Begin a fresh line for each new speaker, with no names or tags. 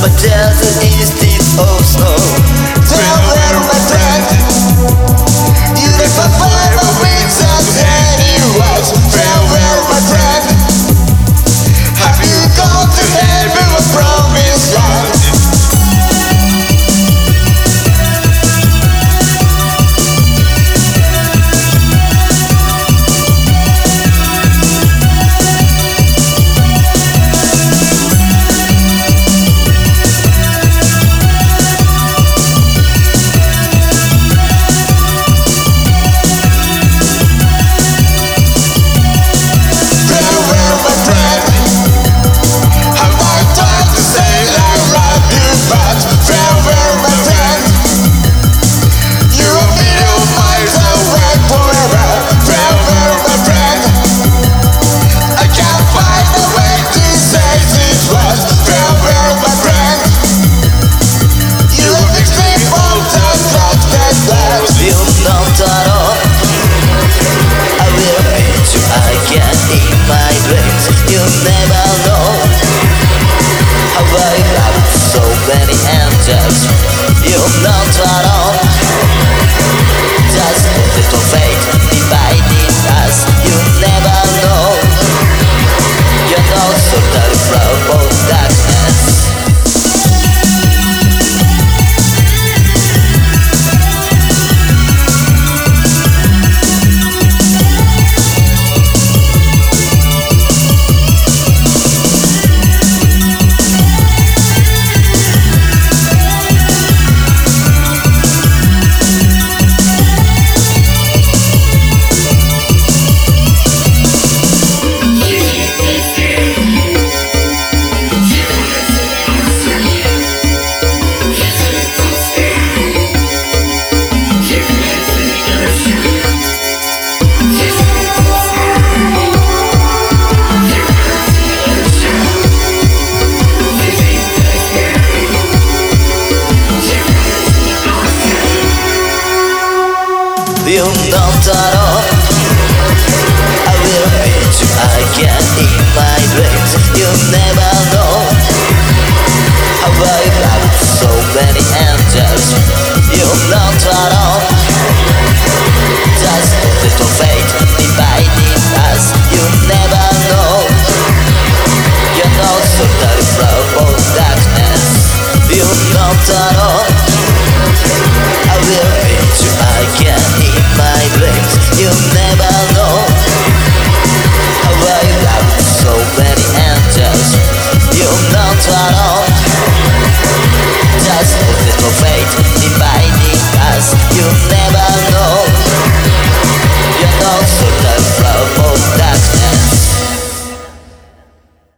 but doesn't is deep oh snow. Tell them Wiózł noctarot I will you again in my dreams. You I will meet you again in my dreams. You never know. So many angels. You know you'll never